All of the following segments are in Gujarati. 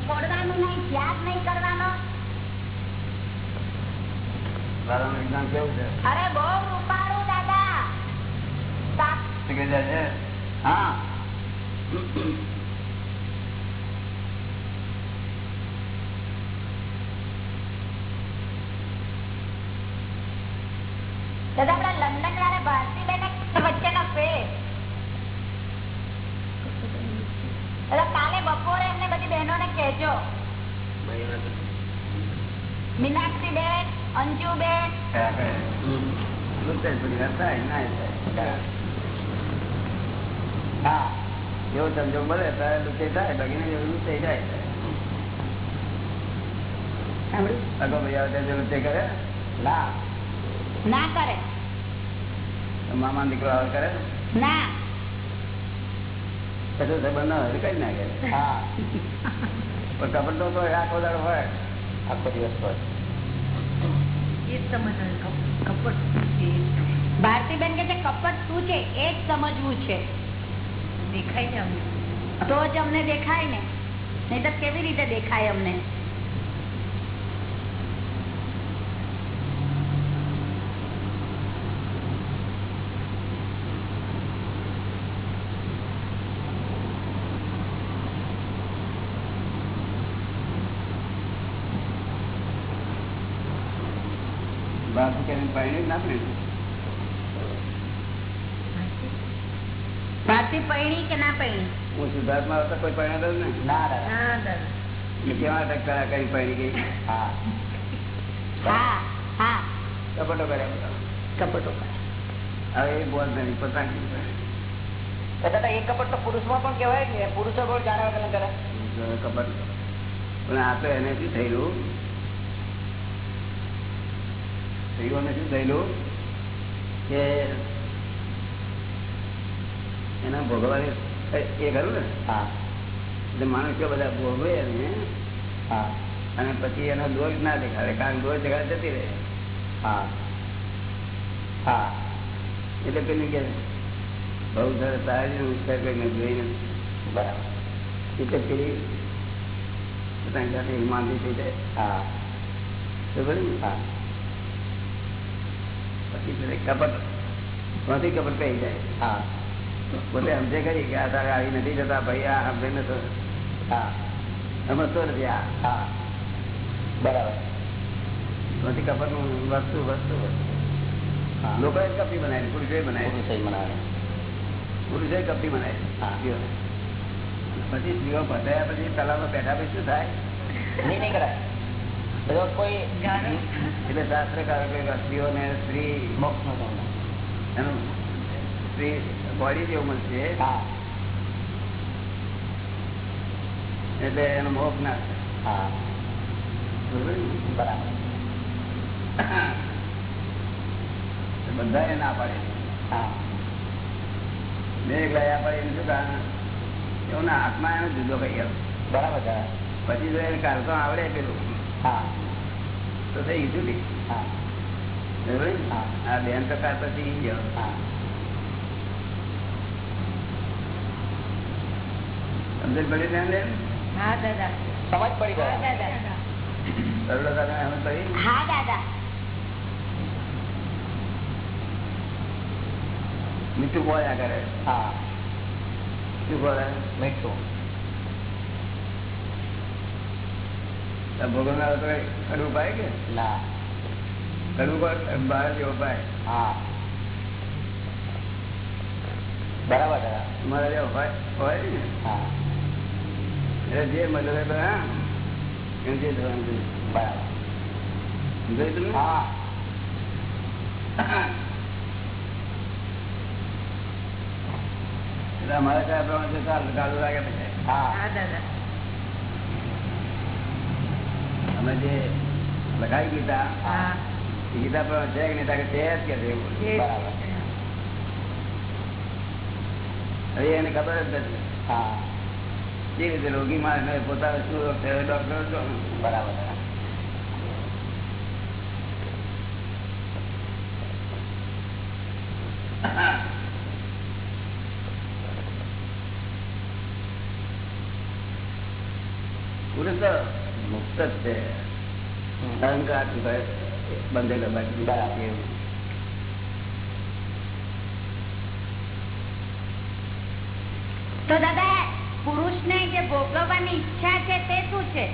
છોડવાનું નહીં ત્યાગ નહીં કરવાનો. અરે બહુ રૂપાળું દાદા. હા દાદા આપડા લંડન વાળા ભારતી બેન વચ્ચેનો ફેર દાદા કાલે બપોરે એમને બધી બહેનોને કહેજો મીનાક્ષી બેન અંજુ બેન લૂંટાઈ થોડી વાર થાય ના થાય હા એવો સંજોગ મળે ત્યારે લૂંટાઈ થાય બાકી એવું લૂંટાઈ જાય અગો આવે ત્યારે લૂંટાઈ કરે? ના. ના કરે. મામા દીકરો આવે કરે? ના. કશો સંબંધ ના હોય કઈ ના કરે. હા. પણ કપડ તો હોય આખો દાડો હોય. આખો દિવસ હોય. ભારતી બેન કે કપટ શું છે એ જ સમજવું છે. દેખાય ને અમને. તો જ અમને દેખાય ને. નહીં તો કેવી રીતે દેખાય અમને? બહાર ના પીવું ભારતી પૈણી કે ના પૈણી? હું સિદ્ધાર્થમાં આવતા કોઈ પરિણામ જ ના દાદા. ના દાદા. એટલે કેવા ટકા કરી પડી ગઈ હા. હા હા. કપટો કર્યા. કપટો હવે એ બોલ નથી પોતાની દાદા એ કપટ તો પુરુષમાં પણ કહેવાય ને પુરુષો પણ જાણે વગર કરે. કપટ. પણ આ તો એને થયેલું? સ્ત્રીઓને શું થયેલું? કે એના ભોગવાને એ ખરું ને? હા. એટલે માણસો બધા ભોગવે એને હા. અને પછી એનો દોષ ના દેખાડે કારણ દોષ દેખાડે જતી રહે. હા. હા. એટલે પેલું કે બહુ સરસ સારી ઉત્સાહ કરીને જોઈને. બરાબર. એટલે પેલી પોતાની સાથે હિમાંદી થઈ જાય. હા. તો બરાબર હા. પછી પેલી કપટ ત્યાંથી કપટ કહી જાય. હા. પોતે સમજે કરી કે આ તારે આવી નથી જતા ભાઈ આ સમજે નતો હા. સમજતો નથી આ. હા. બરાબર. ત્યાંથી કપટનું વસ્તુ વસ્તુ. લોકોએ જ કપી બનાવી પુરુષોએ બનાવી પુરુષોએ બનાવે પુરુષોએ કપી બનાવી સ્ત્રીઓ પછી સ્ત્રીઓ પતાયા પછી તલાવમાં બેઠા પછી શું થાય? નહીં નહીં કરાય. બધો કોઈ એટલે શાસ્ત્રકારો કે સ્ત્રીઓને સ્ત્રી મોક્ષ નો એનું સ્ત્રી બોડી જેવું મળશે. એટલે એનો મોક્ષ ના હા. બરાબર? બધા એ ના પાડે. હા. મેં એકલા આ પાડે એનું શું કારણ એવું ના આત્મા એનો જુદો કહી બરાબર પછી જો એને કારતો આવડે પેલું. હા. તો થઈ હા. આ બેન હા. પડી બેન બેન? હા દાદા. સમજ પડી હા દાદા. સરળ દાદા સમજ પડી? હા દાદા. મીઠું બોલ્યા કરે હા. શું બોલે મીઠું. ભોગવનારો તો કડવું પાય કે? ના. કડવું બહાર જેવો પાય. હા. બરાબર તમારા જેવો હોય હોય ને? હા. એટલે જે મતલબ એ હા. જે થવાનું છે. બરાબર. જોયું તમે હા. એટલે અમારે ત્યાં પ્રમાણે ચાલુ ચાલુ લાગે પછી. હા. હા દાદા. અમે જે લખાઈ ગીતા ગીતા પણ છે કે નહીં કે છે જ કે બરાબર. એને ખબર જ નથી. હા. જે રીતે રોગી માણસ પોતાનો શું ડોક્ટર બરાબર. પુરુષ તો મુક્ત જ છે અહંકાર બંધેલો બાકી એવું. તો દાદા પુરુષ ને જે ભોગવવાની ઈચ્છા છે તે શું છે?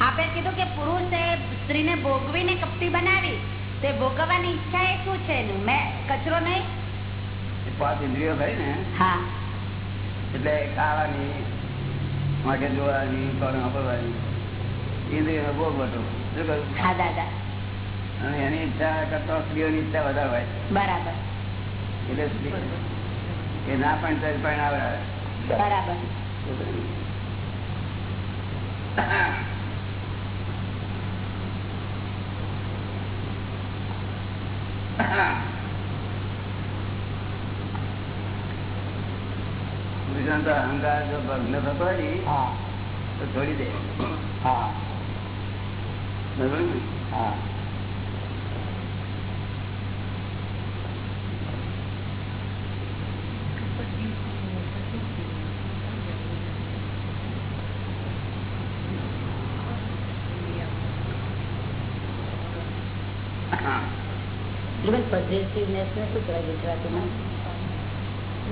આપે કીધું કે પુરુષે સ્ત્રીને ભોગવીને કપટી બનાવી તે ભોગવવાની ઈચ્છા એ શું છે એનું? મેં કચરો નહીં? પાંચ ઇન્દ્રિયો થઈ ને. હા. એટલે ખાવાની માટે જોવાની કોણ વાપરવાની. ઇન્દ્રિયો ભોગ શું કહ્યું? એની ઈચ્છા કરતા સ્ત્રીઓની ઈચ્છા વધારે હોય. બરાબર. એટલે એ ના પણ તો પણ આવે બરાબર અહંકાર જો ભગ્ન થતો હોય ને તો છોડી દે. હા. હા.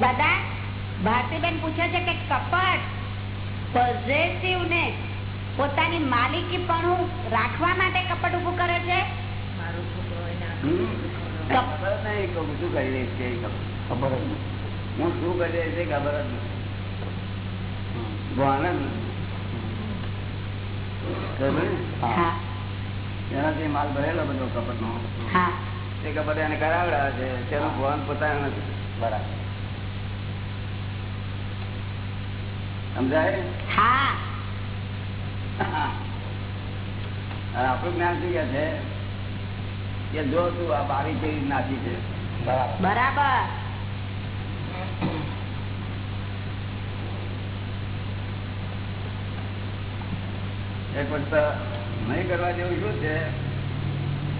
દાદા ભારતીબેન પૂછે છે કે કપટ પોઝેસિવ ને પોતાની માલિકી પણ રાખવા માટે કપટ ઉભું કરે છે? હું શું કરી રહીશ તે ખબર. જ હું શું કરી રહીશ તે ખબર જ નથી ભાન જ નથી. ખબર ને? હા. હા. એનાથી માલ ભરેલો બધો કપટ નો હા. તે કપટ એને કરાવડાવે છે. તેનું ભવન પોતાનું નથી. બરાબર. સમજાય? હા. આપણું જ્ઞાન શું કે છે? કે જો તું આ બારી કેવી નાખી છે? બરાબર. નહીં કરવા જેવું શું છે?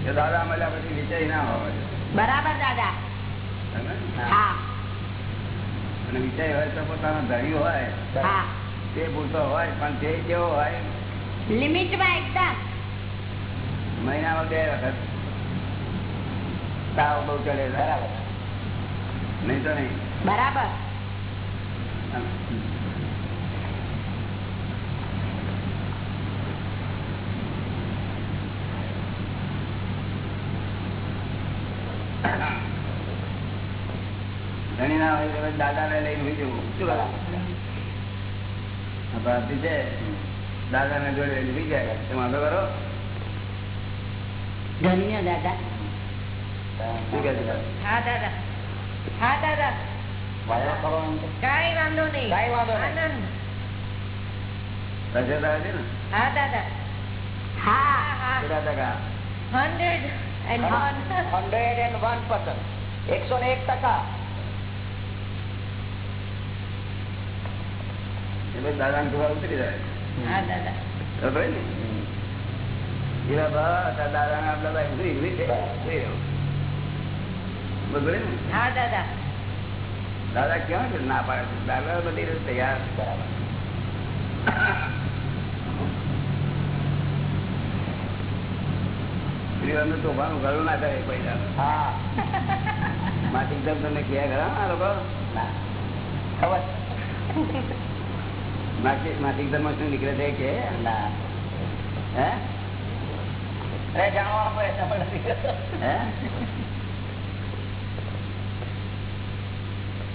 કે દાદા મળ્યા પછી વિચારી ના હોવા જોઈએ. બરાબર દાદા. અને વિચાર હોય તો પોતાનો ધણી હોય. તે પૂરતો હોય પણ તે કેવો હોય? લિમિટમાં એકદમ. મહિનામાં બે વખત. તાવ બહુ ચડે બરાબર. નહીં તો નહીં. બરાબર. ધણી ના હોય તો પછી દાદાને લઈને હોઈ જવું. શું બરાબર આપણા છે દાદાને જોડે લઈને જાય તમે વાંધો કરો. ધન્ય દાદા. હા દાદા. હા દાદા? કઈ વાંધો નહીં. કાંઈ વાંધો નહીં. આનંદ. છે ને? હા દાદા. હા. હા હા. ટકા hundred and one. Hundred and one percent એકસો ને એક ટકા. એટલે જાય દાદા ને ઉતરી ઉતરી દાદા. કેવા છે? ના? પાડે છે. દાદા બધી રીતે તૈયાર બરાબર સ્ત્રીઓનું તોફાનું ઘણું ના કરે પૈસા હા. માટી એકદમ તમને ક્યાં આ લોકો? ના. ખબર. માટી ધર્મ શું નીકળે છે કે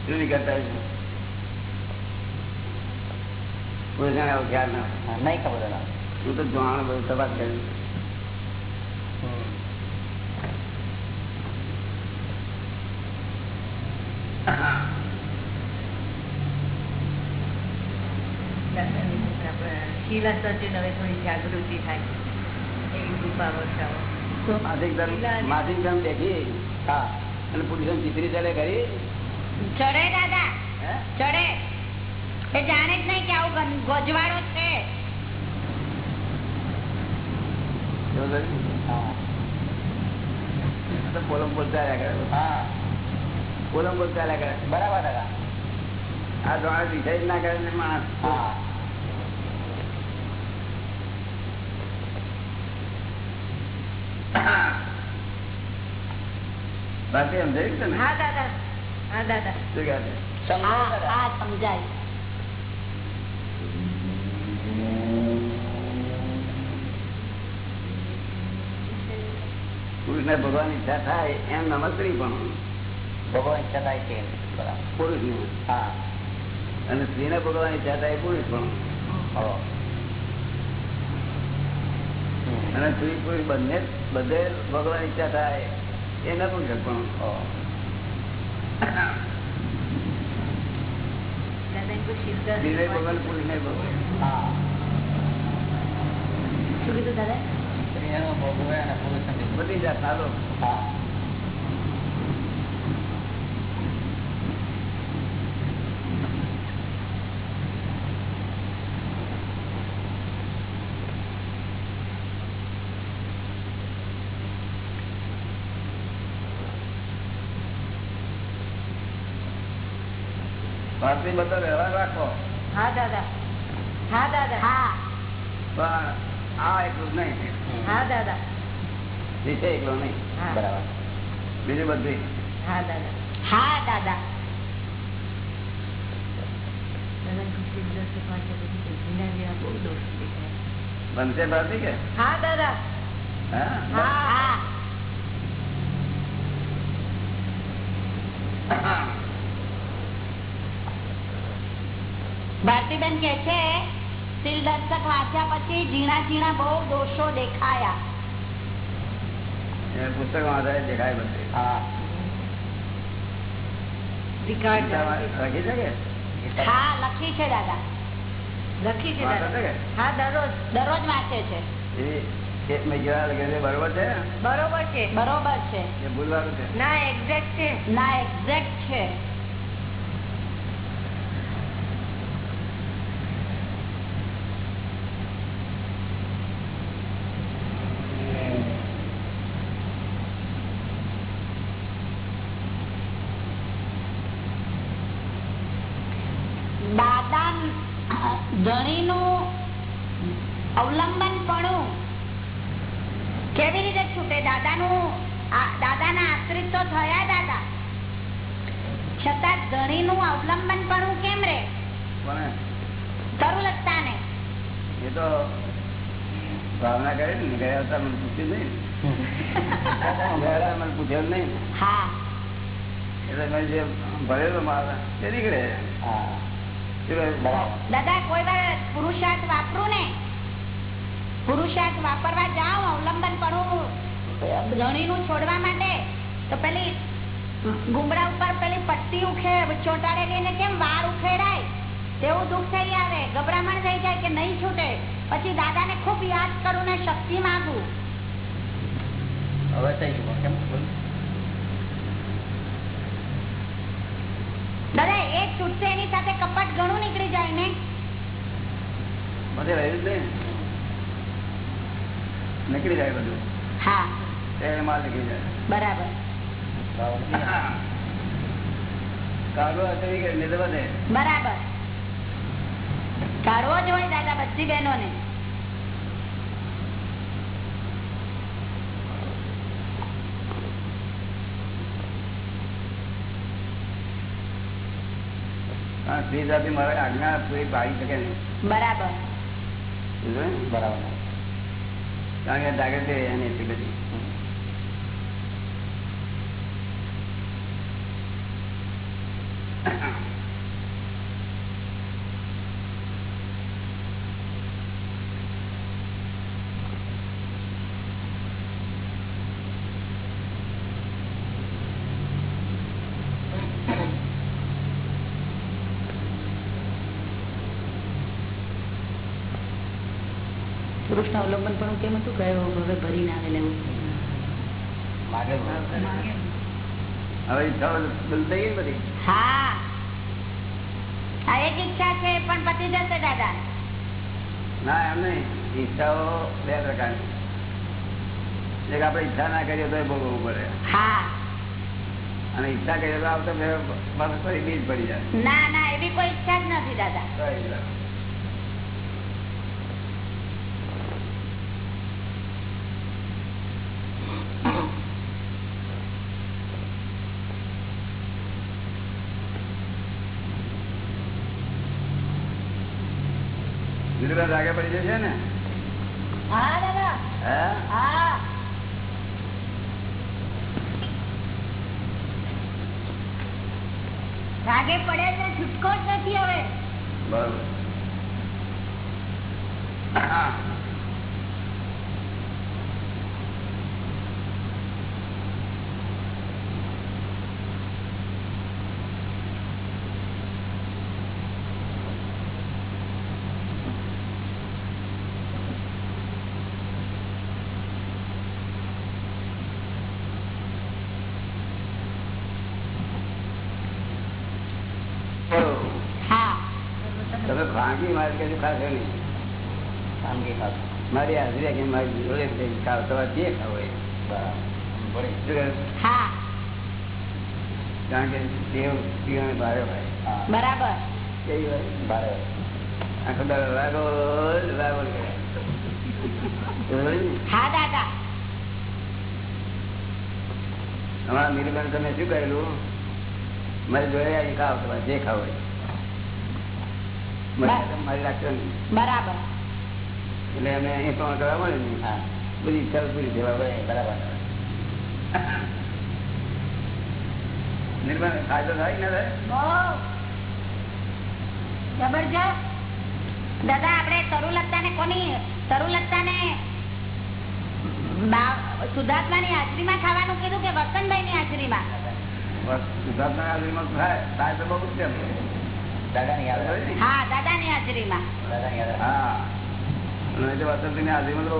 શું નીકળતા જાણે આવો ખ્યાલ ના નહીં ખબર હું તો જાણ બધું તપાસ કરી દાદાની આપણે શીલા સર્જન હવે થોડી જાગૃતિ થાય એવી કૃપા વર્ષાવો માસિક ધર્મ માસિક ધર્મ દેખી હા અને પુરુષો ચિત્રી ચાલે કરી ચડે દાદા હે ચડે એ જાણે જ નહીં કે આવું ગન- ગોજવાળો છે એવું કર્યું? હા આ સચિન હવે થોડી જાગૃતિ થાય હા કૃપા વર્ષાઓ. ચાલ્યા કરે. બરાબર દાદા? આ દ્વારા વિષય ના કરે ને માણસ હા બાકી સમજાયું છે ને? હા દાદા. હા દાદા. શું કહે છે? સમજાયું હા દાદા? હા સમજાય. પુરુષ ને ભગવાન ઈચ્છા થાય એમ નમસ્ત્રી પણ ભગવાન ઈચ્છા થાય છે બરાબર. પુરુષ ને હા. અને સ્ત્રી ને ભગવાન ઈચ્છા થાય પુરુષ પણ હો. હમ. અને સ્ત્રી પુરુષ બંને બધે ભગવાન ઈચ્છા થાય એ નપુંસક પણ હો. કોઈ શિવદાસ સ્ત્રી ને ભગવાન. પુરુષ ને ભગવાન બધી જાત સારો હા. ભારતી બધો વ્યવહાર રાખો. હા દાદા. હા દાદા. હા. પણ આ એટલું જ નહીં. હમ. હા દાદા. વિષય એકલો નહીં. હા. બરાબર. બીજું બધું. હા દાદા. હા દાદા. દાદા કોઈ શિવદાસ પાછળ બધી જમીના જેવા બહુ દોષ દેખાય. બનશે ભારતી કે? હા દાદા. હા હા હા ભારતીબેન કે છે શીલ દર્શક વાંચ્યા પછી ઝીણા ઝીણા બહુ દોષો દેખાયા. પુસ્તક આધારે દેખાય બધે. હા. લખી છે હા લખી છે દાદા. લખી છે દાદા? હા દરરોજ. દરરોજ વાંચે છે. બરોબર છે? બરોબર છે. બરોબર છે. એ ભૂલવાનું છે. ના એક્ઝેક્ટ છે. ના એક્ઝેક્ટ છે. દાદા ધણીનું અવલંબન પણ કેવી રીતે છૂટે? દાદાનું આ- દાદાના આશ્રિત તો થયા દાદા. છતાં ધણીનું અવલંબન પણ કેમ રે? ને એ તો ભાવના કરી ને ગયા હતા મને પૂછ્યું નહીં. ગયા મને પૂછ્યું નહીં. હા. એટલે મેં જે ભરેલો મારા તે નીકળે. હા. દાદા, કોઈ વાર પુરુષાર્થ વાપરું ને? પુરુષાર્થ વાપરવા જાઉં અવલંબન પડું ધણીનું છોડવા માટે. તો પેલી ગુમડા ઉપર પેલી પટ્ટી ઉખે ચોટાડેલી ને કેમ વાર ઉખેડાય? તેવું દુઃખ થઈ આવે, ગભરામણ થઈ જાય કે નહીં છૂટે. પછી દાદાને ખૂબ યાદ કરું ને, શક્તિ માંગુ. હવે થઈ ગયું, કેમ દાદા એક છૂટશે એની સાથે કપટ ઘણું નીકળી જાય ને. બધે રહ્યું નીકળી જાય બધું. હા. તે નીકળી જાય. બરાબર. બરાબર. કાઢવો જ હોય દાદા બધી બહેનોને. હા સ્ત્રી સાથે મારે આજ્ઞા પૂરી પાડી શકે નહીં. બરાબર? બરાબર. કારણ કે જાગૃતિ એની એટલી બધી. પુરુષ કેમ હતું કયો હવે ભરી ના આવે લેવું માગે હવે ઈચ્છાઓ બંધ થઈ ગઈ ને બધી? હા. એક ઈચ્છા છે પણ પતી જશે દાદા. ના એમ નહીં. ઈચ્છાઓ બે પ્રકારની. એક આપણે ઈચ્છા ના કરીએ તો ભોગવવું પડે. હા. અને ઈચ્છા કરીએ તો આવતો ફરી બીજ પડી જાય. ના ના એવી કોઈ ઈચ્છા જ નથી દાદા. પડી જશે ને? રાગે પડે એટલે છૂટકો જ નથી હવે. બરોબર હા તમે મારે કશું ખાશે નહીં ખાનગી ખાતું. મારી હાજરી કે મારી જોડે જ ખાવ તમારે જે ખાવ એ. કારણ કે દેવ પીવાને ભારે ભાઈ બરાબર. આખો દાડો. હા દાદા. અમારા મીરબેન તમે શું કરેલું? મારી જોડે આવીને ખાવ તમારે જે ખાવ એ. મર્યાદા મારી રાખશો નહીં બરાબર. એટલે અમે કરવા મળે ને. હા. બધી ઈચ્છા પૂરી થવા બરાબર. બરાબર. નિર્માણ ફાયદો થાય કે ના જબરજસ્ત. દાદા આપણે તરુલતા ને કોની? તરુલતા ને સુધાર્થમાની હાજરીમાં ખાવાનું કીધું કે વસંતભાઈ ની હાજરીમાં માં ગુજરાતના હાજરી માં થાય તો બહુ જ છે. દાદાની યાદ હા દાદા હાજરીમાં. દાદાની યાદ હા. અને તો વસંતની હાજરીમાં તો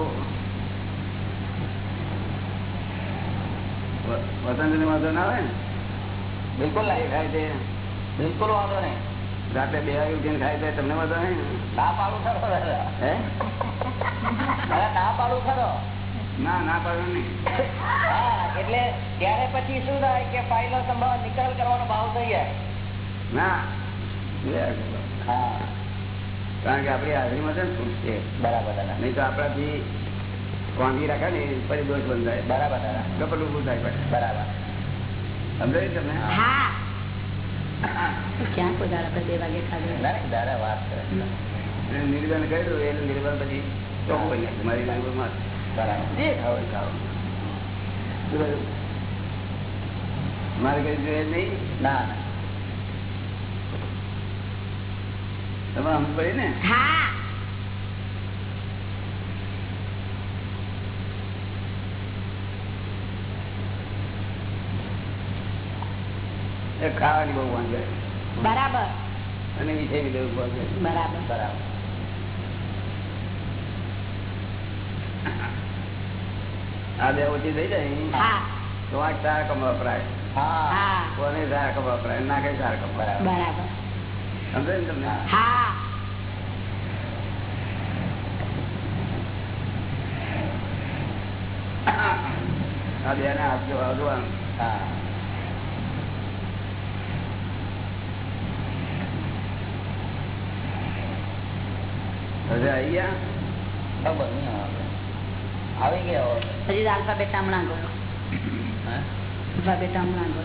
વ- વસંતની વાંધો ના આવે ને? બિલકુલ એ ખાય તે બિલકુલ વાંધો નહીં. રાતે બે વાગે ઉઠીને ખાય તે તમને વાંધો નહીં? ના પાડું ખરો દાદા. હે? ના પાડું ખરો. ના ના પાડો નહીં. હા એટલે ત્યારે પછી શું થાય કે ફાઇલો સંભાવ નિકાલ કરવાનો ભાવ થઈ જાય. ના. કારણ કે આપણી હાજરીમાં છે ને છૂટ છે. બરાબર. નહીં તો આપણાથી વાંગી રાખે ને પછી દોષ બંધાય. બરાબર. દાદા ઉભું થાય પછી. બરાબર. સમજાય તમને? હા. ક્યાં કોઈ બે વાગે ખાધું ના વાત કરે એટલે કર્યું એટલે નિર્બંધ પછી ચોખ્ખું. મારી બરાબર. જે ખાવ ખાવ. મારે કઈ જોઈએ નહીં? ના ના. તમે અમુક પડી ને હા ખાવાની બહુ વાંધો બરાબર. અને વિષયની બહુ બરાબર. બરાબર. આ બે ઓછી થઈ જાય તો આ ચાર કમ વપરાય. હા. કોને ચાર કમ વપરાય. ના કઈ ચાર કમ બરાબર. આવી ગયા. હજી આલ્ફાબેટ હમણાં ગયો. હે? આલ્ફાબેટ હમણાં ગયો.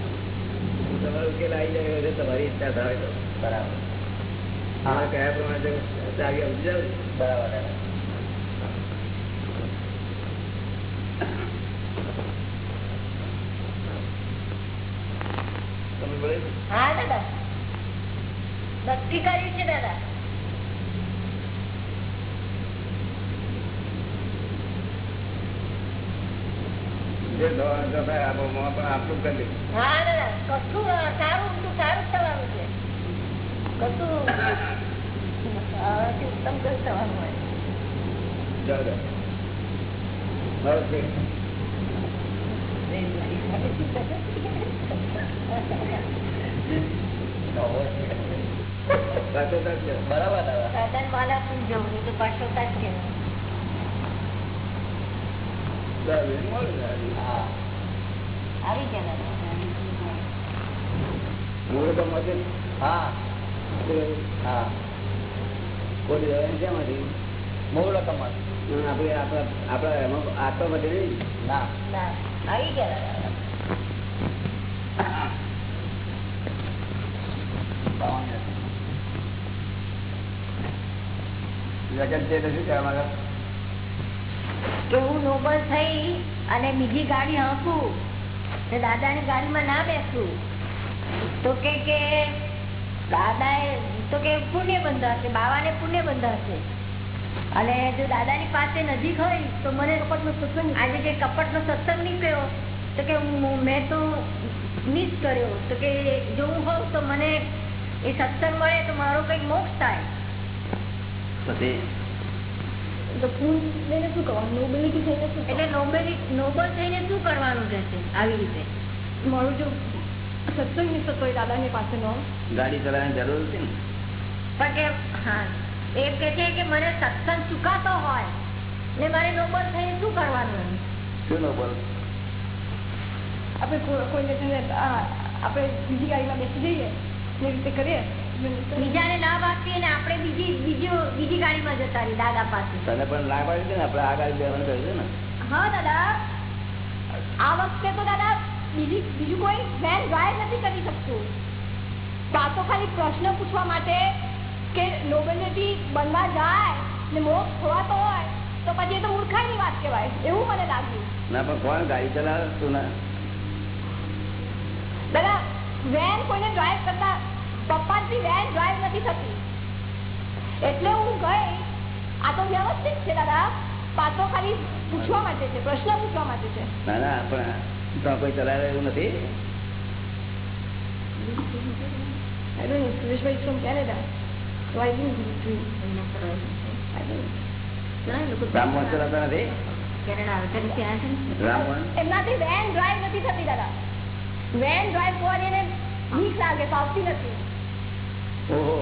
તમારો ઉકેલ આવી જાય એટલે તમારી ઈચ્છા થાય તો. બરાબર. હા. કયા પ્રમાણે ચાવી સમજી જાવ બરાબર દાદા હા દાદા. ભક્તિ કરી છે દાદા. જે જતા આપો મોં પણ આટલું કરી. હા કશું સારું ઊંધું સારું થવાનું છે. કશું ઉત્તમ જ થવાનું હોય. આવી ગયા. મૂળ તો મળે હા. હા. કોઈ શેમાંથી? મૂળ કમળ આપણે આપણા આપણા એમાં આત્મા માટે નહીં. ના. ના. આવી ગયા. દાદા. જગત છે તો શું કહેવા માંગે? કે હું નોબલ થઈ અને બીજી ગાડી હાંકું. દાદાની ગાડીમાં ના બેસું. તો કે કે દાદાએ તો કે પુણ્ય બંધાશે બાવાને પુણ્ય બંધાશે અને જો દાદાની પાસે નજીક હોય તો મને કપટનો સત્સંગ આજે જે કપટનો સત્સંગ નીકળ્યો તો કે મેં તો મિસ કર્યો. તો કે જો હું હોઉં તો મને એ સત્સંગ મળે તો મારો કંઈક મોક્ષ થાય. એટલે નોબેલી નોબલ થઈને શું કરવાનું રહેશે આવી રીતે? મારું જો સત્સંગ નહીં થતો હોય દાદાની પાસેનો ગાડી ચલાવવાની જરૂર હતી ને? પણ કે હા એમ કે છે કે મને સત્સંગ ચુકાતો હોય ને મારે નોબલ થઈને શું કરવાનું શું નોબલ? આપણે કોઈ- કોઈને છે આપણે બીજી ગાડીમાં બેસી જઈએ એ રીતે કરીએ બીજાને લાભ આપીએ ને આપણે બીજી બીજી બીજી ગાડીમાં જતા રહી દાદા પાસે. તને પણ લાભ છે ને? આપણે આ ગાડી જવાનું કહ્યું ને? હા દાદા. આ વખતે તો દાદા બીજી બીજું કોઈ વેન ડ્રાઈવ નથી કરી શકતું. આ તો ખાલી પ્રશ્ન પૂછવા માટે કે નોબેલિટી બનવા જાય ને મોક્ષ ખોવાતો હોય તો પછી એ તો મૂર્ખાઈની વાત કહેવાય. એવું મને લાગ્યું. ના પણ કોણ? ગાડી ચલાવે તું ના. દાદા વેન કોઈને ડ્રાઈવ કરતા પપ્પાથી વેન ડ્રાઈવ નથી થતી. એટલે હું ગઈ. આ તો વ્યવસ્થિત છે દાદા. પાછો ખાલી પૂછવા માટે છે પ્રશ્ન પૂછવા માટે છે. ના ના પણ તો કોઈ ચલાવે એવું નથી? I don't know, Sureshbhai is from Canada. So I didn't give to. I don't know. ચલાવતા નથી? ત્યાં એમનાથી વેન ડ્રાઈવ થતી દાદા. વેન ડ્રાઈવ કરવાની એને બીક લાગે ફાવતી નથી. ઓહો.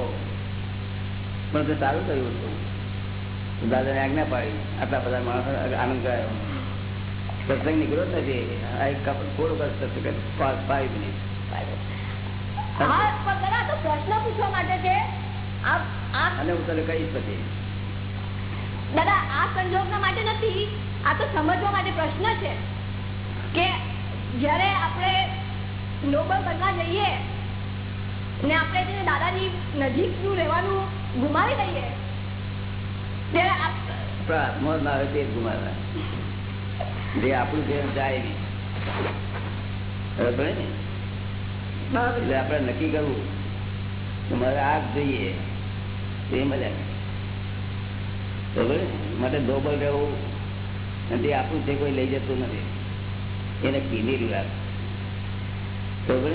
પણ તે સારું કર્યું હતું. દાદાને આજ્ઞા પાડી. આટલા બધા માણસો આનંદ કરાયો. સત્સંગ નીકળ્યો જ નથી. આ એક કપડ થોડું કર સત્સંગ ફાઈવ મિનિટ પ્રશ્ન પૂછવા માટે છે. આ આ અને હું તને કહીશ પછી. દાદા આ સંજોગના માટે નથી. આ તો સમજવા માટે પ્રશ્ન છે કે જ્યારે આપણે નોબલ બનવા જઈએ ને આપણે છે ને નજીક નજીકનું રહેવાનું ગુમાવી દઈએ ત્યારે જ ના આવે તે ગુમાવે જે આપણું જે જાય નહીં એટલે આપણે નક્કી કરવું કે મારે આ જોઈએ. તે મળે બરાબર માટે ડોબલ રહેવું અને તે આપણું છે કોઈ લઈ જતું નથી એને કીધેલી વાત બરોબર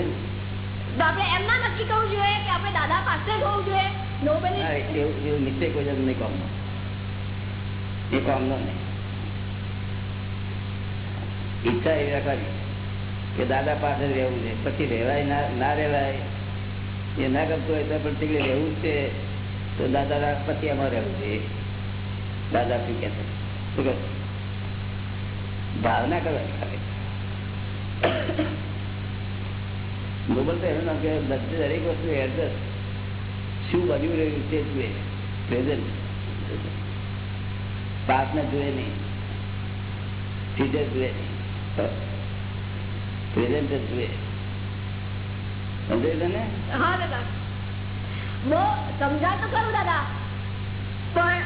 આપણે એમ ના નક્કી કરવું જોઈએ કે આપણે દાદા પાસે જ હોવું જોઈએ? એવું નિશ્ચય કોઈ નહીં કામનો એ કામનો નહીં ઈચ્છા એ રાખવાની કે દાદા પાસે રહેવું છે. પછી રહેવાય ના રહેવાય, એ ના કરતો હોય તો પણ ટીકડે રહેવું છે. તો દાદા પછી એમાં રહેવું છે. દાદા શું કે શું ભાવના કરવાની ખાલી નોબલ તો એનું નામ કે દરેક વસ્તુ એડજસ્ટ શું બન્યું રહ્યું તે જુએ પ્રેઝન્ટ પાસને જુએ નહીં. ફ્યુચર જુએ નહીં. પ્રેઝન્ટ જ જુએ સમજાય તને? હા દાદા. બહુ સમજાય તો ખરું દાદા. પણ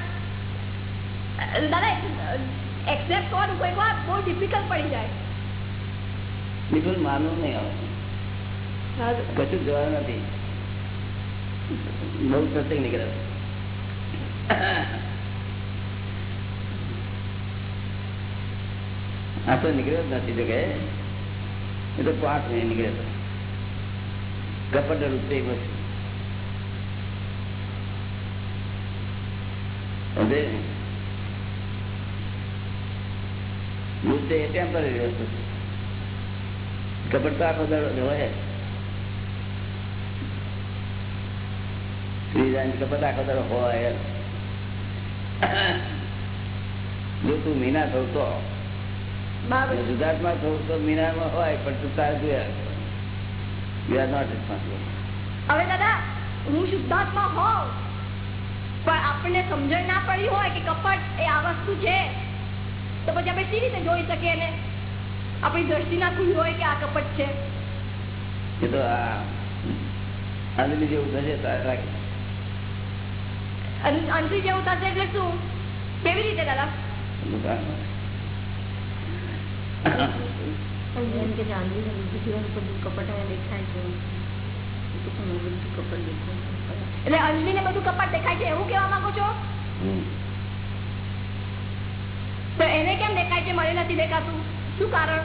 દાદા એક્સેપ્ટ કરવાનું કોઈક વાર બહુ ડિફિકલ્ટ પડી જાય. બિલકુલ માનવું નહીં આવે. કશું જવાનું નથી. બહુ સત્સંગ નીકળે આ તો નીકળ્યો જ નથી કે એ તો પાંચ નહીં નીકળ્યો કપટ રૂપે વસ્તુ. તો આખો દાડો હોય. જ. કપટ આખો તારો હોય. જો તું મીના થવ તો બરાબર અને ગુજરાતમાં થવ તો મીનામાં હોય પણ તું તારે જોયા યુ આર નોટ રિસ્પોન્સિબલ હવે દાદા હું શુદ્ધાત્મા હોઉં પણ આપણને સમજણ ના પડી હોય કે કપટ એ આ વસ્તુ છે. તો પછી આપણે સી રીતે જોઈ શકીએ ને આપણી દ્રષ્ટિ ના ખુલ્લી હોય કે આ કપટ છે. એ તો આ જેવું થશે જેવું થશે એટલે શું? કેવી રીતે દાદા. એટલે અંજલિ ને બધું છે એને શું કારણ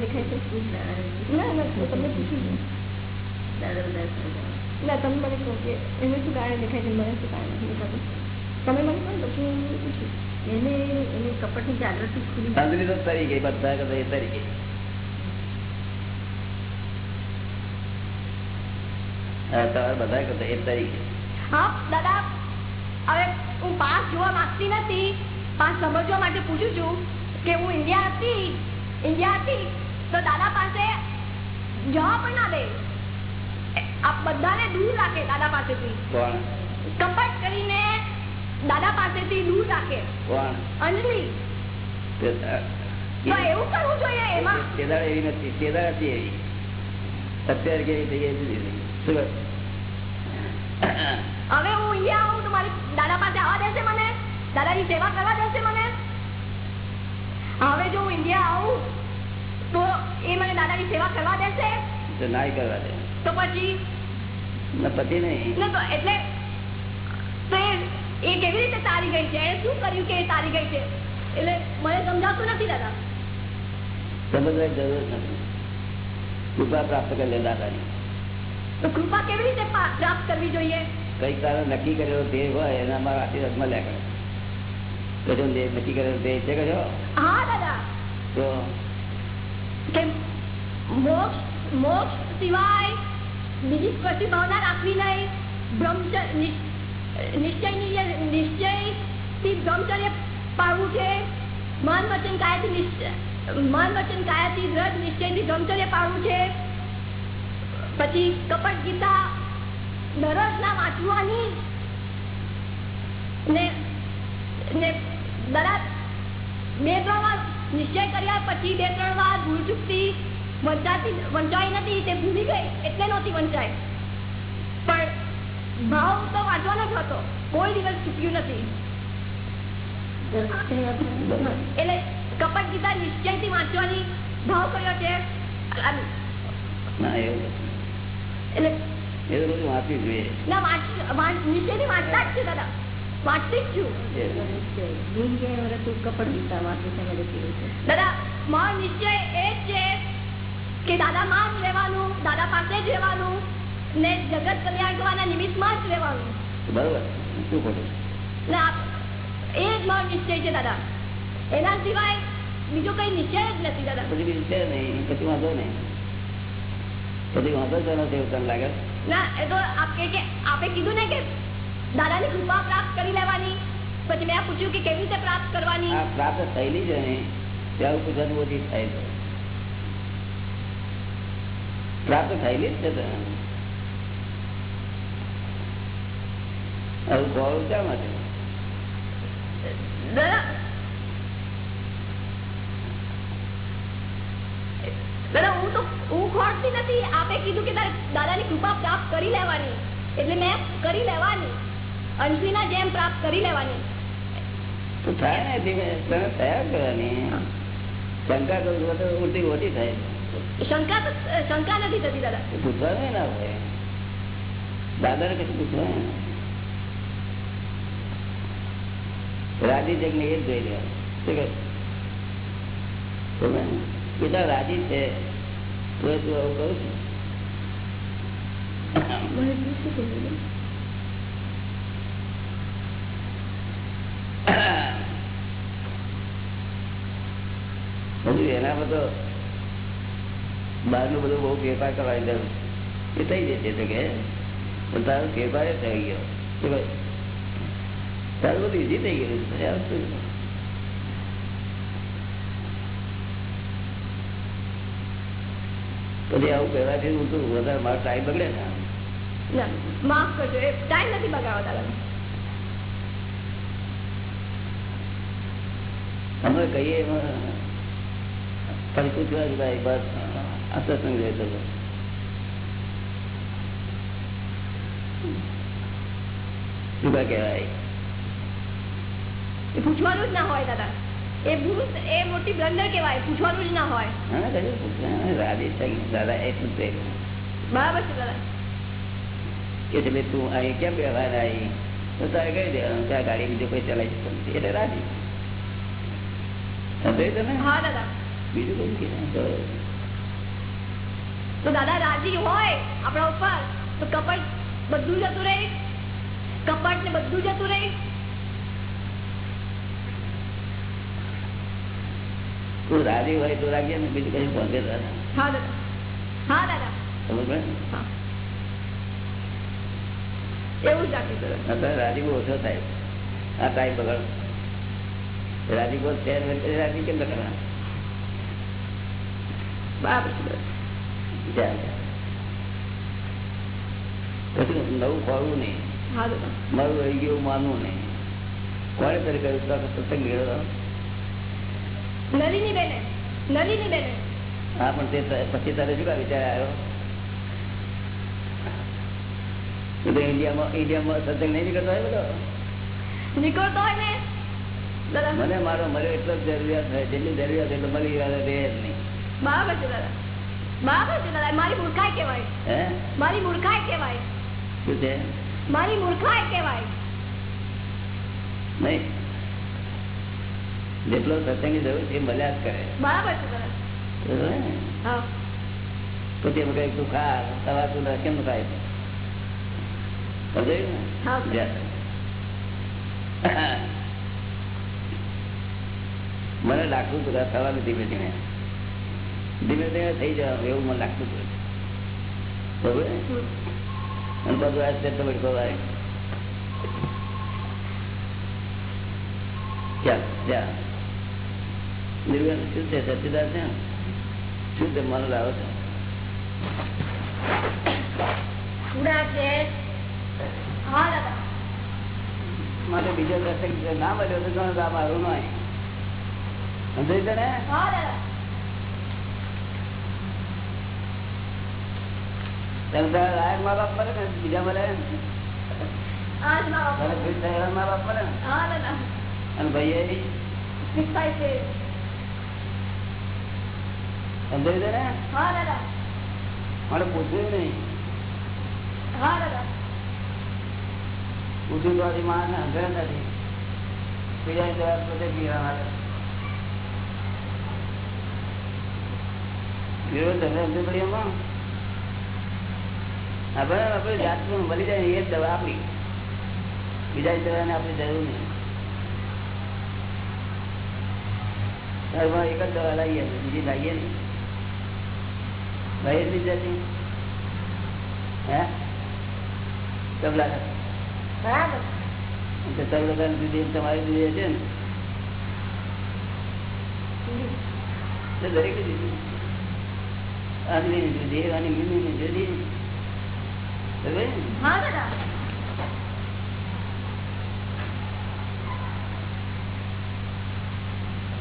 દેખાય છે ના ના તમને પૂછું છું દાદા બધા સમજાવે. ના તમે મને કહો કે એને શું કારણે દેખાય છે મને શું કારણે નથી દેખાતું? તમે મને કહો પછી હું પૂછું. એને એને કપટની જાગૃતિ ખુલી આંધળી તો તરી ગઈ બધા કરતા એ તરી ગઈ બધા કરતા એ તરી ગઈ હા દાદા હવે હું પાસ જોવા માંગતી નથી. પાસ સમજવા માટે પૂછું છું કે હું ઇન્ડિયા હતી ઇન્ડિયા હતી તો દાદા પાસે જવા પણ ના દે. આ બધાને દૂર રાખે દાદા પાસેથી. કપટ કરીને દાદા પાસેથી દૂર રાખે. અંજલિ. એવું કરવું જોઈએ એમાં. કેદાર એવી નથી. કેદાર હતી એવી. અત્યારે કેવી થઈ ગઈ હવે હું અહીંયા આવું મારી દાદા પાસે આવવા દેશે મને? દાદાની સેવા કરવા દેશે મને? હવે જો હું ઇન્ડિયા આવું તો એ મને દાદાની સેવા કરવા દેશે? તો નાય કરવા દે. તો પછી? પતિ નહીં. એટલે એ- એ કેવી રીતે તારી ગઈ છે? એને શું કર્યું કે તારી ગઈ છે? એટલે મને સમજાતું નથી દાદા. સમજવાની જરૂર નથી. કૃપા પ્રાપ્ત કરી લે દાદાની. તો કૃપા કેવી રીતે પ્રાપ્ત કરવી જોઈએ? કઈ કારણ નક્કી કરેલો તે હોય એના મારા આશીર્વાદમાં લે કરે કજો દેહ નક્કી કરેલો દેહ છે કજો હા દાદા. તો? મોક્ષ મોક્ષ સિવાય બીજી કશી ભાવના રાખવી નહીં. નિશ્ચય નિશ્ચયથી બ્રહ્મચર્ય પાળવું છે. મન વચન કાયાથી મન વચન કાયાથી દ્રઢ નિશ્ચયથી બ્રહ્મચર્ય પાળવું છે. પછી કપટ ગીતા દરરોજ ના વાંચવાની ને ને દરા બે ત્રણ વાર નિશ્ચય કર્યા, પછી બે ત્રણ વાર ભૂલ ચૂકતી વંચાતી વંચાઈ નથી તે ભૂલી ગઈ એટલે નહોતી વંચાઈ. પણ ભાવ તો વાંચવાનો જ હતો. કોઈ દિવસ ચૂક્યું નથી. એટલે કપટ ગીતા નિશ્ચયથી વાંચવાની ભાવ કર્યો છે. એટલે વાંચવું જોઈએ. ના વાંચ વાંચતા જ છે દાદા. વાંચતી જ છું. કપડ ગીતા વાંચે દાદા મારો નિશ્ચય એ જ છે કે દાદામાં જ રહેવાનું દાદા પાસે જ રહેવાનું ને જગત કલ્યાણ કરવાના નિમિત્તમાં જ રહેવાનું. બરોબર. શું ખોટું? એ જ મારો નિશ્ચય છે દાદા. એના સિવાય બીજો કઈ નિશ્ચય જ નથી દાદા. પછી બીજું છે નહીં પછી વાંધો નહીં. પછી વાંધો જ નથી એવું લાગે? ના એ તો આપે કે કે આપે કીધું ને કે દાદાની કૃપા પ્રાપ્ત કરી લેવાની. પછી મેં પૂછ્યું કે કેવી રીતે પ્રાપ્ત કરવાની? પ્રાપ્ત થયેલી છે ને ત્યાં પૂછવાનું ઓછી થાય છે પ્રાપ્ત થયેલી જ છે તો. આવું ગોળ શા માટે? દાદા દાદા હું તો હું ખોટતી નથી. આપે કીધું કે તારે દાદાની કૃપા પ્રાપ્ત કરી લેવાની. એટલે મેં કરી લેવાની. અંશલીના જેમ પ્રાપ્ત કરી લેવાની. તો થાય ને ધીમે તને થયા કરવાની. શંકા કરું તો ઉલટી ઓછી થાય. શંકા શંકા નથી થતી દાદા. પૂછવાનું ના હોય. દાદાને કશું પૂછવાનું રાજી જગ ને એ જ જોઈ લેવાનું. શું કહે? તમે પિતા રાજી છે. તો એ તું આવું કરું છું. શું કહ્યું બધું એનામાં તો બહારનું બધું બહુ ફેરફાર કરવાની જરૂર એ થઈ જશે તો કે પણ તારો ફેરફાર એ થઈ ગયો? તારું બધું ઈઝી થઈ ગયું? પછી આવું કહેવાથી હું તું વધારે મારો ટાઈમ બગડે ને ના, માફ કરજો એ ટાઈમ નથી બગાડવા દાદા અમે કહીએ એમાં ફરી પૂછવા જ ભાઈ બસ. આ સત્સંગ રહેતો હતો. શું કહેવાય. એ પૂછવાનું જ ના હોય દાદા. એ ભૂલ એ મોટી બ્લન્ડર કહેવાય પૂછવાનું જ ના હોય. હા કશું પૂછવા રાધે દાદા એટલું જ બરાબર છે દાદા. કે છે તું અહીં કેમ વ્યવહાર આવી તો તારે કહી દેવાનું ત્યાં ગાડી બીજો કોઈ ચલાવી શકતો નથી. એટલે રાજી સમજાયું તમે? હા દાદા. બીજું કઈ કીધું તો તો દાદા રાજી હોય આપણા ઉપર તો કપટ બધું જતું રહે. કપટ ને બધું જતું રહે. તું રાજી હોય તો રાખજે ને બીજું કઈ પહોંચે દાદા હા દાદા. હા દાદા. ખબર પડે? ને? હા. એવું જ રાખીશું દાદા. અત્યારે રાજીપો ઓછો થાય. આ ટાઈમ બગાડો રાજીપો છે ને એટલે રાજી કેમ કરવા બરાબર છે દાદા. કશું નવું ખોરવું નહીં. મારું રહી ગયું માનવું નહીં. કોણે તરી સત્સંગ મેળવો નલિની બેને નલિની બેને. હા પણ તે પછી તારે શું વિચાર આવ્યો? ઇન્ડિયામાં ઇન્ડિયામાં સત્સંગ નહીં નીકળતો હોય બધો? નીકળતો હોય ને? મને મારો મળ્યો એટલો જ જરૂરિયાત જેટલી જરૂરિયાત એટલો મળી ગયા રહે જ નહીં. બરાબર છે દાદા. બરાબર છે દાદા મારી મૂર્ખાઈ કહેવાય. હે? મારી મૂર્ખાઈ કહેવાય. શું છે? મારી મૂર્ખાઈ કહેવાય. નહીં. જેટલો સત્સંગી જરૂર છે એ મળ્યા જ કરે. બરાબર છે? હા. પછી એમ તું ખા સવા તું કેમ ખાય છે. મને લાગતું હતું કે આ થવાનું ધીમે ધીમે થઈ જવાનું એવું મને લાગતું હતું. અને બધું આ શું છે સચિદાર છે? શું છે મને લાવો છો? માટે બીજો દર્શક ના મળ્યો તો મારું નહીં સમજાય છે ને હા દાદા તમે તારા લાયક મા બાપ મળે ને બીજા મળે ને મારા મા બાપ મળે ને? અને ભાઈ ને દાદા મને પૂછ્યું નહીં. પૂછ્યું તો હજી માણસને હંધર નથી. બીજા જવાબ પોતે પીવા માટે. પીવો તમે સમજ પડી એમાં? આપણે આપણે જાતનું મળી જાય એ જ દવા આપણી બીજા દવાની આપણી જરૂર નહીં. ઘરમાં એક જ દવા લાવીએ બીજી લાવીએ નહીં. ભાઈ જ જતી. હે? તબલા બરાબર. તબલા દીધી તમારી દીધી છે ને. દરેક દીધી આદમી દીધી અને મીની ને? દાદા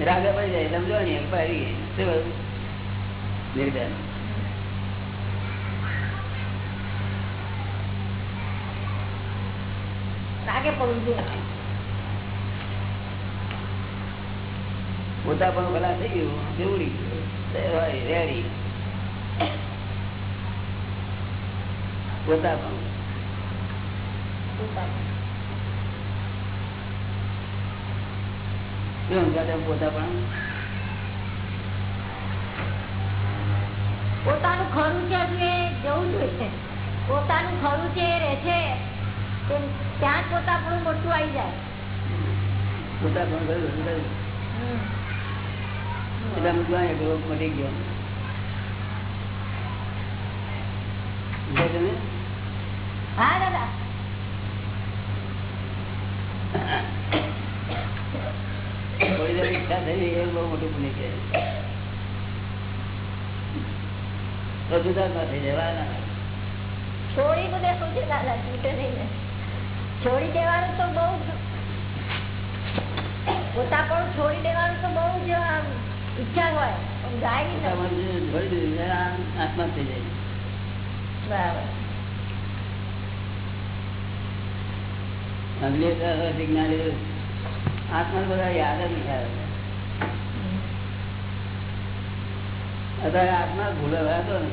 રાગે પડી જાય સમજો ને પાડી. રાગે પડવું પોતા પણ ભલા થઈ ગયું કેવડી રેડી પોતા પણ કેવું સમજાતે પોતા પણ પોતાનું ખરું છે જવું જોઈએ પોતાનું ખરું છે એ રહે છે ત્યાં જ પોતાપણું મોટું આવી જાય. પોતા પણ કહ્યું? એટલે મટી ગયો? સમજાય તમે? હા દાદા. થોડી વાર ઈચ્છા થઈ એ બહુ મોટું પુણ્ય છે. તો જુદા ના થઈ જવાના છોડી બધા દાદા? છૂટે નહીં છોડી દેવાનું તો બહુ જ પોતા પણ છોડી દેવાનું તો બહુ જ આમ ઈચ્છા હોય. જાય નહીં આત્મા થઈ જાય. બરાબર. વિજ્ઞાની આત્મા બધા યાદ જ ભૂલવા હતો ને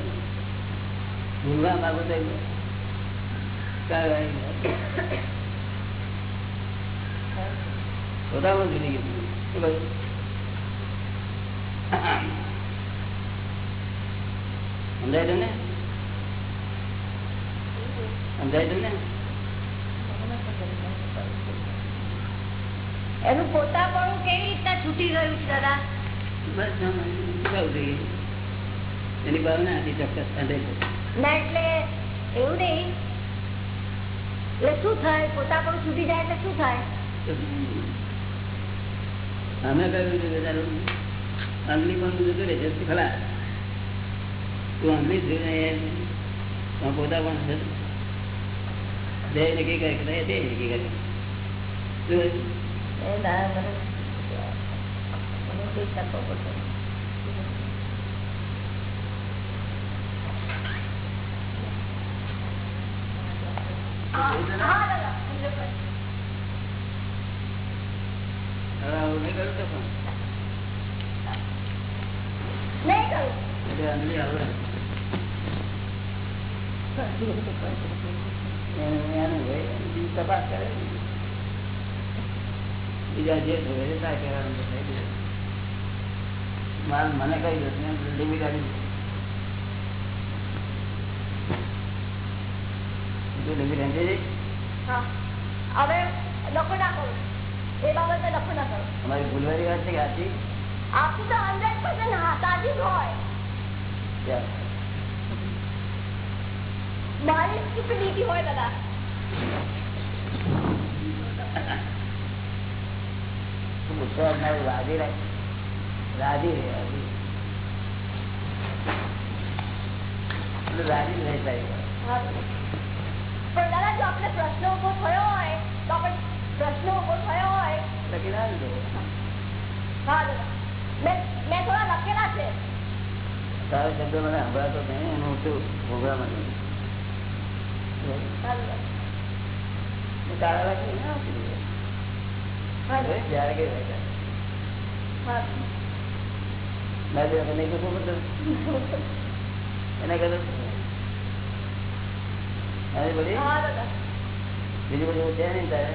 ભૂલવા માંગુ તો કાંઈ ગયું. સમજાય તમને સમજાય તમને? એનું પોતા પણ કેવી રીતના છૂટી ગયું છે દાદા? બસ જવું જોઈએ એની ભાવ હતી ચોક્કસ ના એટલે એવું નહીં. એટલે શું થાય? પોતા પણ છૂટી જાય એટલે શું થાય? અમે કહ્યું છે તારું અંગલી પણ જતું રહે છે ખલા તું અંગલી થયું ને એ તો પોતા પણ બે નક્કી કરે કે તે નક્કી કરે નહીં કરું. એને- તપાસ કરે બીજા જે થાય મને કહી દો મેં લિમિટ હવે લખો ના કરું. એ બાબતે લખો ના કરું. અમારી ભૂલવારી વાત છે કે આથી? આપું તો હંડ્રેડ પર્સન્ટ જ હોય. મારી સ્ટુપિડિટી હોય દાદા. રાજી રહે રાજી રહે પણ દાદા જો આપણે પ્રશ્ન ઊભો થયો હોય તો આપણે પ્રશ્ન ઊભો થયો હોય. લખી હા દાદા. મેં મેં થોડા લખેલા છે. તારો શબ્દ મને સંભળાતો નહીં હું શું પ્રોગ્રામ હતું બીજું બધું છે નહીં તારે?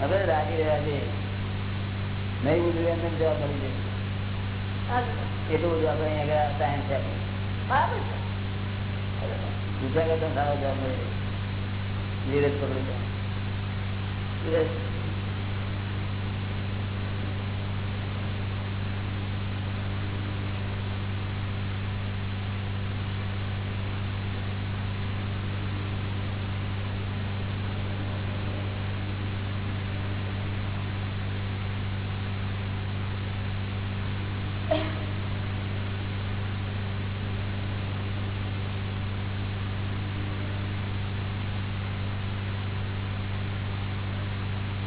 હવે રાજી રહ્યા છે. નહીં બધું એમને જવાબ મળી જાય. હા એટલું બધું આપણે અહીંયા સાયન્સ છે. બરાબર છે. બીજા કરતા સારો નીરજ પકડી જાય ધીરજ.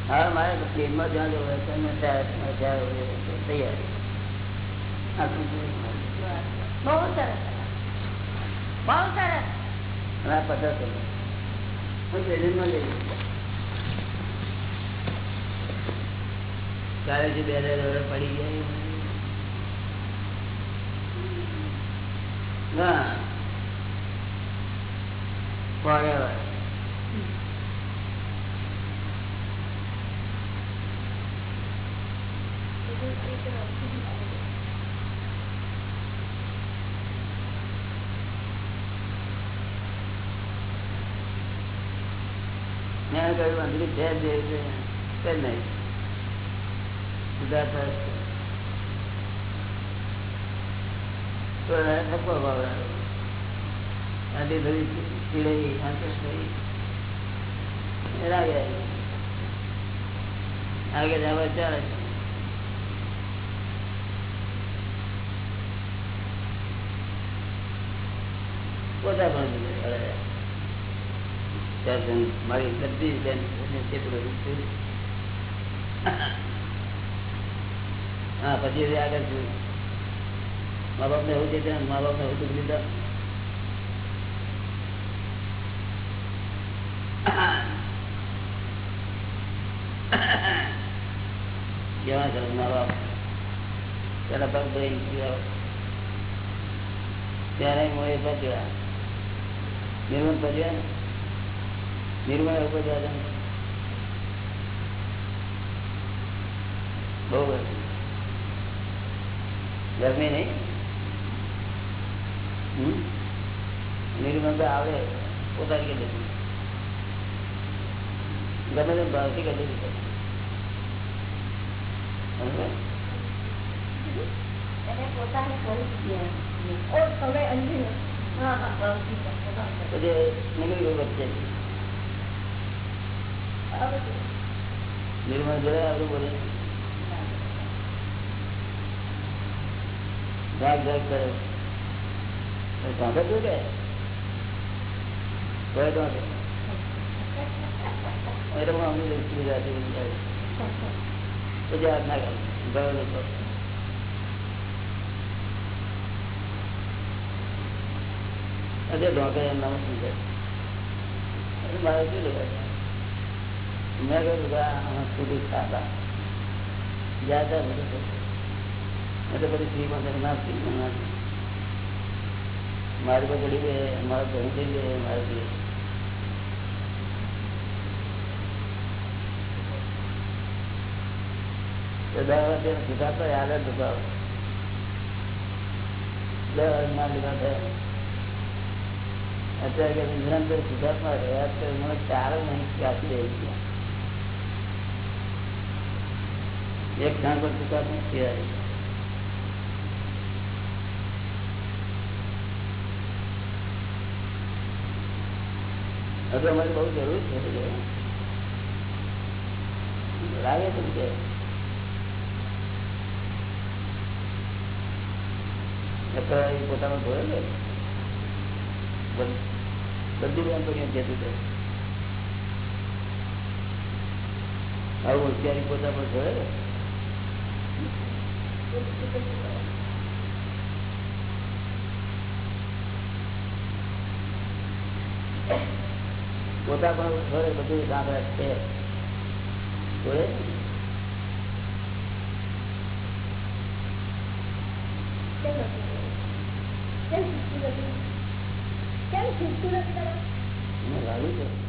હા પ્લેનમાં જ્યાં જવું ત્યાં તૈયારી. બહુ સરસ બહુ સરસ આ પચાસ હું પ્રેઝન્ટમાં લઈ. કાલે જે બે હજાર પડી જાય ના forever. મેં કહ્યું અંદરી છે જ જે છે તે જ નહીં સુધારતા જ છે. તો એને ઠપકો વાવડાવ્યો. આથી થોડી ચીડાઈ, સંતોષ થઈ. એ રાગે આવી. આગળ જવા ચાલે છે. પોતા પણ મારી બધી હા, પછી આગળ છું મા બાપ ને એવું છે મા બાપ ને એવું દુઃખ લીધા કેવા છે મા બાપ? પેલા પગ ભાઈ ત્યારે હું એ બચ્યા. નિર્મળ બચ્યા નિર્મળ એવું બચ્યા હતા. બહુ બધું ગરમી નહીં? હમ? નિર્મળ તો આવડે પોતાની કે દીધું ગમે તેમ ભાવથી કરી દીધું સમજ્યા? એને પોતાને કરી દીધી ઓ તમે અંજીને ગયું આ નિર્મળ જોડે આવડું બોલે ભાગ ભાગ કરે કાંકર શું કે કોઈ તો એટલે હું અમને લખી પછી હાથ ના કરું. ગયો લોકો અરે ઢોકે એમ નામ શું મેં ના શ્રી મારી પર ગયે મારા ઘણી થઈ ગયે મારે સુધારતો યાદ જ દુખાવ. દર વર્ષના લીધા થયા. અત્યારે કે નિરંતર સુધાર્થમાં રહ્યા છે, મને ચાર નહીં ક્યાંથી રહી ગયા એક ક્ષણ પર સુધાર નથી આવી હવે અમારે બહુ જરૂર છે લાગે અત્યારે એ પોતાનો ને બધ- બેન તો આવું હોશિયારી પોતા પણ ધોયો પોતા પણ જોડે બધું સાંભળે છે. ધોળે કેમ નથી? કેમ છૂટતું નથી